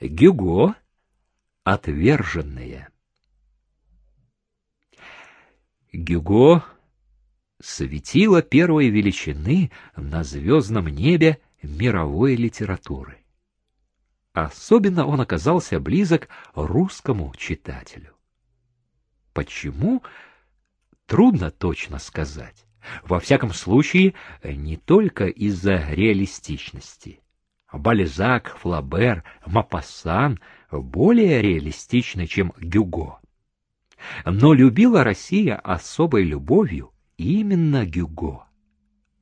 Гюго «Отверженные». Гюго светило первой величины на звездном небе мировой литературы. Особенно он оказался близок русскому читателю. Почему? Трудно точно сказать. Во всяком случае, не только из-за реалистичности. Бальзак, Флабер, Мапассан более реалистичны, чем Гюго. Но любила Россия особой любовью именно Гюго.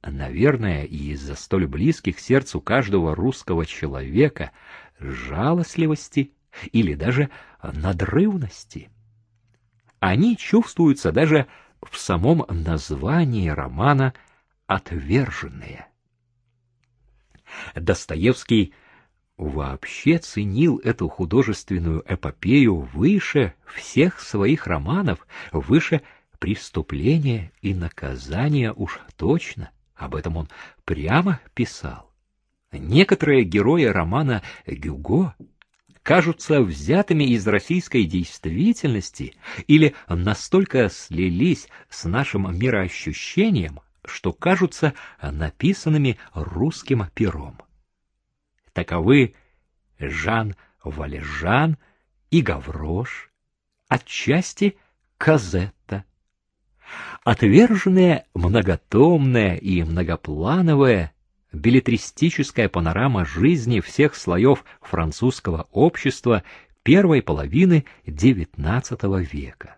Наверное, из-за столь близких сердцу каждого русского человека жалостливости или даже надрывности. Они чувствуются даже в самом названии романа «Отверженные». Достоевский вообще ценил эту художественную эпопею выше всех своих романов, выше преступления и наказания уж точно. Об этом он прямо писал. Некоторые герои романа Гюго кажутся взятыми из российской действительности или настолько слились с нашим мироощущением, что кажутся написанными русским пером. Таковы Жан Валежан и Гаврош, отчасти Казетта. Отверженная многотомная и многоплановая билетристическая панорама жизни всех слоев французского общества первой половины XIX века.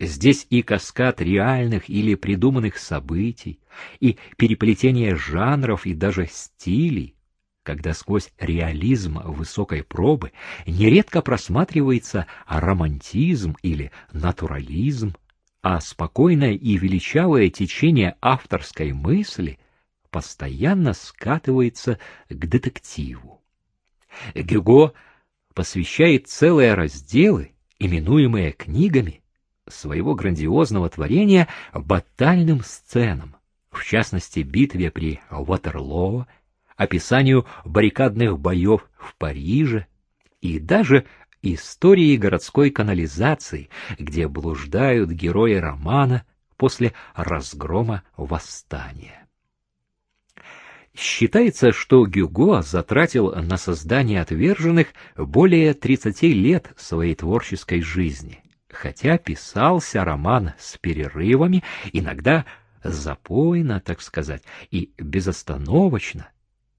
Здесь и каскад реальных или придуманных событий, и переплетение жанров и даже стилей, когда сквозь реализм высокой пробы нередко просматривается романтизм или натурализм, а спокойное и величавое течение авторской мысли постоянно скатывается к детективу. Гюго посвящает целые разделы, именуемые книгами, своего грандиозного творения батальным сценам, в частности, битве при Ватерлоо, описанию баррикадных боев в Париже и даже истории городской канализации, где блуждают герои романа после разгрома восстания. Считается, что Гюго затратил на создание «Отверженных» более 30 лет своей творческой жизни, хотя писался роман с перерывами, иногда запойно, так сказать, и безостановочно,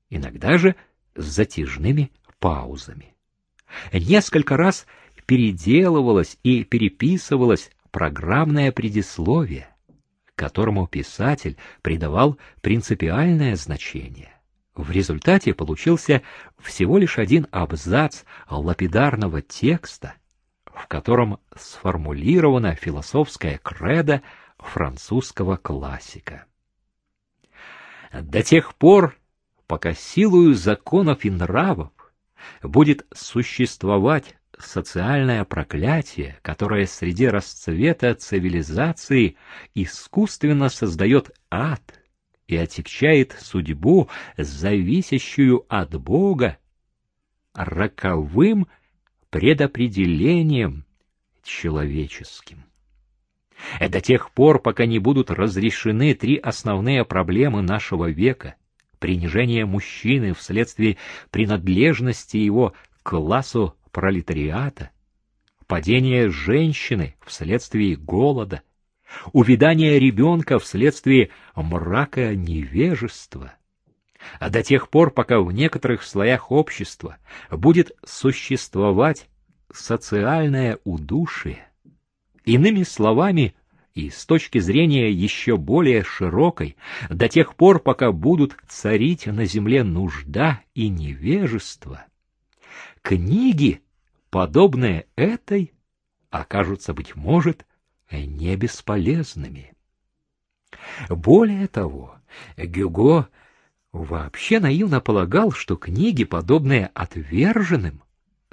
иногда же с затяжными паузами. Несколько раз переделывалось и переписывалось программное предисловие, которому писатель придавал принципиальное значение. В результате получился всего лишь один абзац лапидарного текста, в котором сформулирована философская кредо французского классика. До тех пор, пока силою законов и нравов будет существовать социальное проклятие, которое среди расцвета цивилизации искусственно создает ад и отягчает судьбу, зависящую от Бога, роковым предопределением человеческим. До тех пор, пока не будут разрешены три основные проблемы нашего века — принижение мужчины вследствие принадлежности его к классу пролетариата, падение женщины вследствие голода, увядание ребенка вследствие мрака невежества. А до тех пор, пока в некоторых слоях общества будет существовать социальное удушие, иными словами, и с точки зрения еще более широкой, до тех пор, пока будут царить на земле нужда и невежество, Книги, подобные этой, окажутся, быть может, не бесполезными. Более того, Гюго вообще наивно полагал, что книги, подобные отверженным,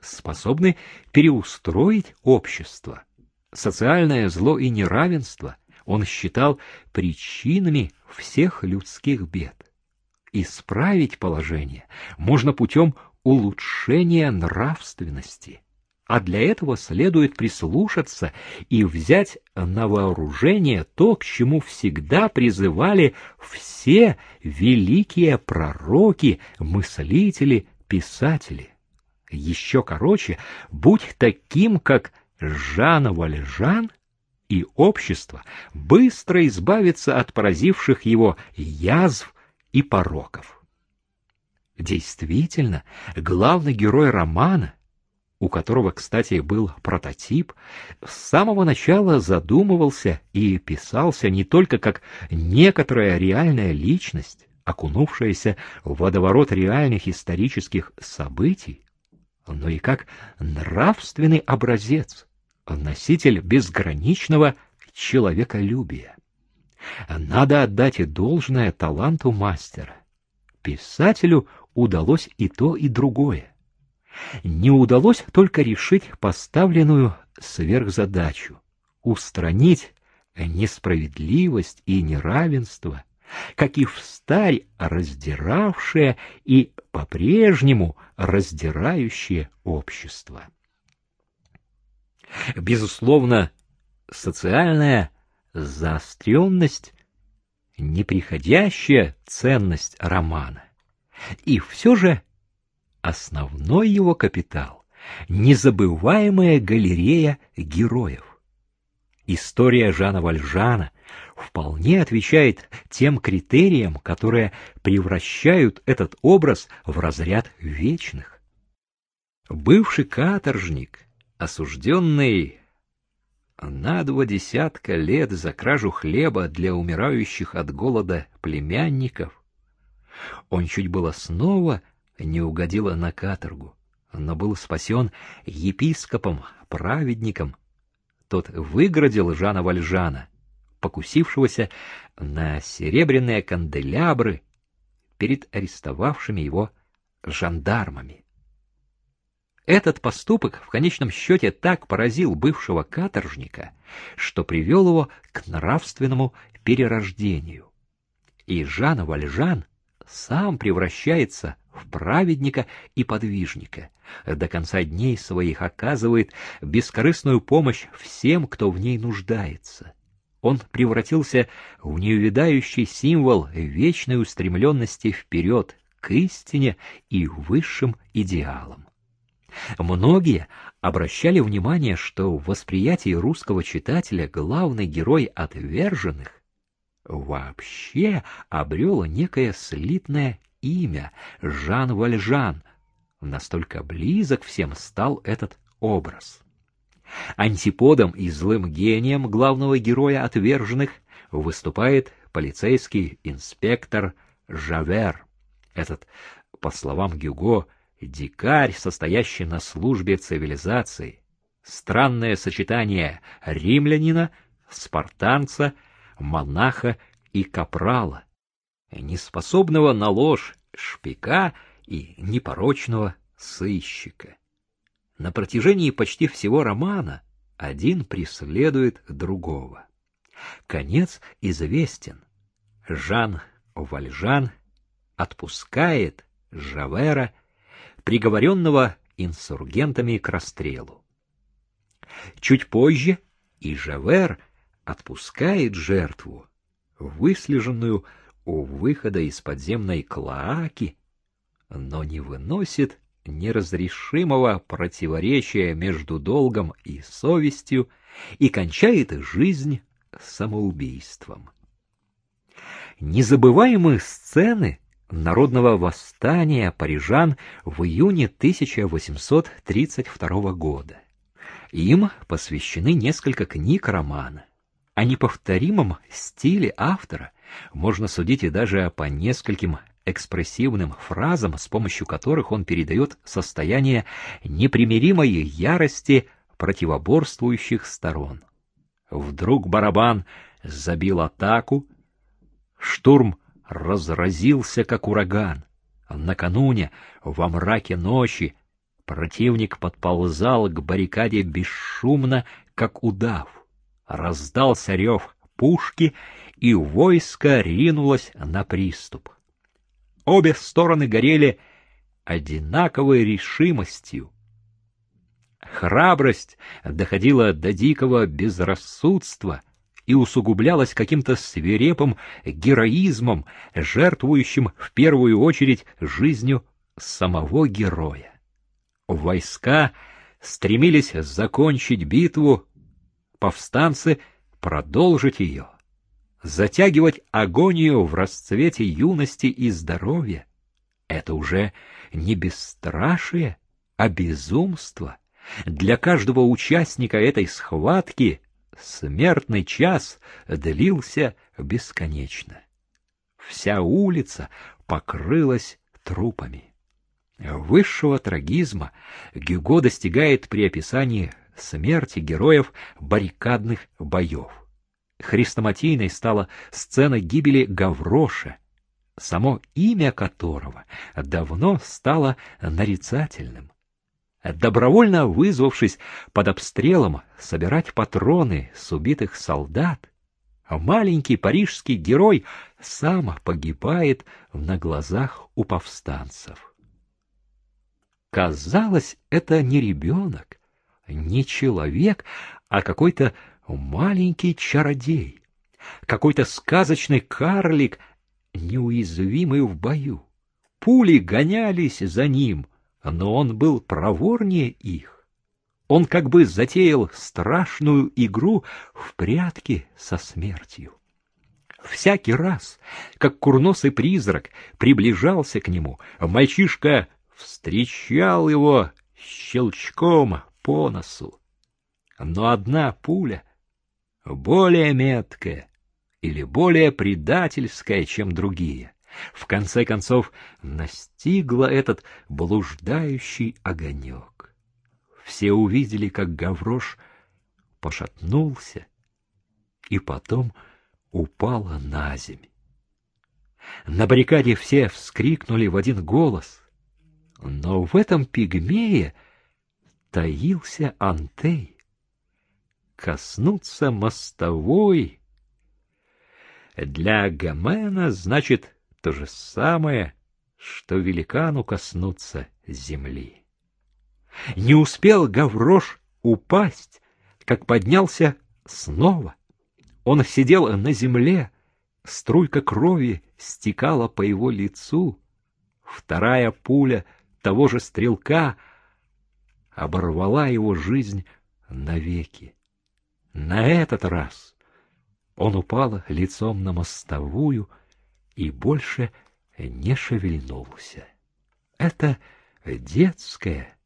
способны переустроить общество. Социальное зло и неравенство он считал причинами всех людских бед. Исправить положение можно путем улучшения нравственности. А для этого следует прислушаться и взять на вооружение то, к чему всегда призывали все великие пророки, мыслители, писатели. Еще короче, будь таким, как Жан Вальжан, и общество быстро избавится от поразивших его язв и пороков. Действительно, главный герой романа, у которого, кстати, был прототип, с самого начала задумывался и писался не только как некоторая реальная личность, окунувшаяся в водоворот реальных исторических событий, но и как нравственный образец, носитель безграничного человеколюбия. Надо отдать и должное таланту мастера. Писателю удалось и то, и другое. Не удалось только решить поставленную сверхзадачу — устранить несправедливость и неравенство, как и встарь раздиравшее и по-прежнему раздирающее общество. Безусловно, социальная заостренность — неприходящая ценность романа. И все же основной его капитал — незабываемая галерея героев. История Жана Вальжана вполне отвечает тем критериям, которые превращают этот образ в разряд вечных. Бывший каторжник, осужденный на два десятка лет за кражу хлеба для умирающих от голода племянников, он чуть было снова не угодил на каторгу, но был спасен епископом, праведником. Тот выградил Жана Вальжана, покусившегося на серебряные канделябры перед арестовавшими его жандармами. Этот поступок в конечном счете так поразил бывшего каторжника, что привел его к нравственному перерождению. И Жан Вальжан сам превращается в праведника и подвижника, до конца дней своих оказывает бескорыстную помощь всем, кто в ней нуждается. Он превратился в неувядающий символ вечной устремленности вперед к истине и высшим идеалам. Многие обращали внимание, что в восприятии русского читателя главный герой отверженных вообще обрел некое слитное имя Жан Вальжан. Настолько близок всем стал этот образ. Антиподом и злым гением главного героя отверженных выступает полицейский инспектор Жавер. Этот, по словам Гюго, дикарь, состоящий на службе цивилизации. Странное сочетание римлянина, спартанца, монаха и капрала, неспособного на ложь шпика и непорочного сыщика. На протяжении почти всего романа один преследует другого. Конец известен. Жан Вальжан отпускает Жавера приговоренного инсургентами к расстрелу. Чуть позже и Жавер отпускает жертву, выслеженную у выхода из подземной клоаки, но не выносит неразрешимого противоречия между долгом и совестью и кончает жизнь самоубийством. Незабываемые сцены народного восстания парижан в июне 1832 года. Им посвящены несколько книг романа. О неповторимом стиле автора можно судить и даже по нескольким экспрессивным фразам, с помощью которых он передает состояние непримиримой ярости противоборствующих сторон. Вдруг барабан забил атаку, штурм разразился, как ураган. Накануне, во мраке ночи, противник подползал к баррикаде бесшумно, как удав. Раздался рев пушки, и войско ринулось на приступ. Обе стороны горели одинаковой решимостью. Храбрость доходила до дикого безрассудства и усугублялась каким-то свирепым героизмом, жертвующим в первую очередь жизнью самого героя. Войска стремились закончить битву, повстанцы — продолжить ее, затягивать агонию в расцвете юности и здоровья. Это уже не бесстрашие, а безумство. Для каждого участника этой схватки смертный час длился бесконечно. Вся улица покрылась трупами. Высшего трагизма Гюго достигает при описании смерти героев баррикадных боев. Хрестоматийной стала сцена гибели Гавроша, само имя которого давно стало нарицательным. Добровольно вызвавшись под обстрелом собирать патроны с убитых солдат, маленький парижский герой сам погибает на глазах у повстанцев. Казалось, это не ребенок, не человек, а какой-то маленький чародей, какой-то сказочный карлик, неуязвимый в бою. Пули гонялись за ним, но он был проворнее их. Он как бы затеял страшную игру в прятки со смертью. Всякий раз, как курносый призрак приближался к нему, мальчишка встречал его щелчком по носу. Но одна пуля, более меткая или более предательская, чем другие, в конце концов настигла этот блуждающий огонек. Все увидели, как Гаврош пошатнулся и потом упал на земь. На баррикаде все вскрикнули в один голос, но в этом пигмее таился Антей. Коснуться мостовой для Гомена значит то же самое, что великану коснуться земли. Не успел Гаврош упасть, как поднялся снова. Он сидел на земле, струйка крови стекала по его лицу. Вторая пуля того же стрелка оборвала его жизнь навеки. На этот раз он упал лицом на мостовую и больше не шевельнулся. Это детская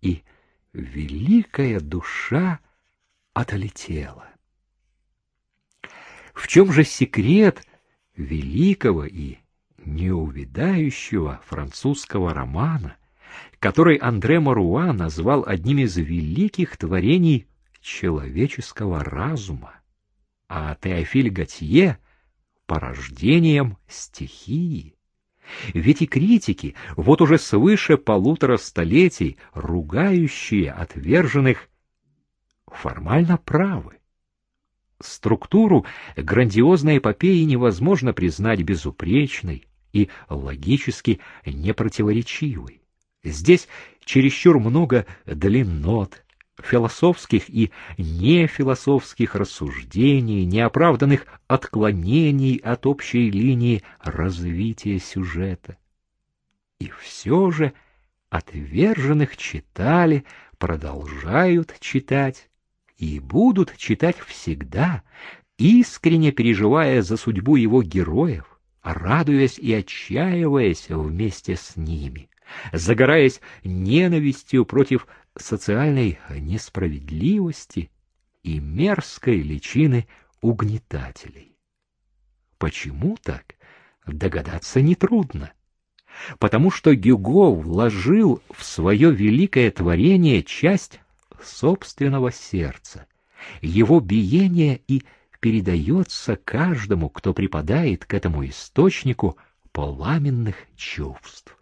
и великая душа отлетела. В чем же секрет великого и неувидающего французского романа, который Андре Маруа назвал одним из великих творений человеческого разума, а Теофиль Готье — порождением стихии. Ведь и критики, вот уже свыше полутора столетий, ругающие отверженных, формально правы. Структуру грандиозной эпопеи невозможно признать безупречной и логически непротиворечивой. Здесь чересчур много длиннот, философских и нефилософских рассуждений, неоправданных отклонений от общей линии развития сюжета. И все же отверженных читали, продолжают читать и будут читать всегда, искренне переживая за судьбу его героев, радуясь и отчаиваясь вместе с ними, загораясь ненавистью против социальной несправедливости и мерзкой личины угнетателей. Почему так? Догадаться нетрудно. Потому что Гюго вложил в свое великое творение часть собственного сердца, его биение и передается каждому, кто припадает к этому источнику пламенных чувств.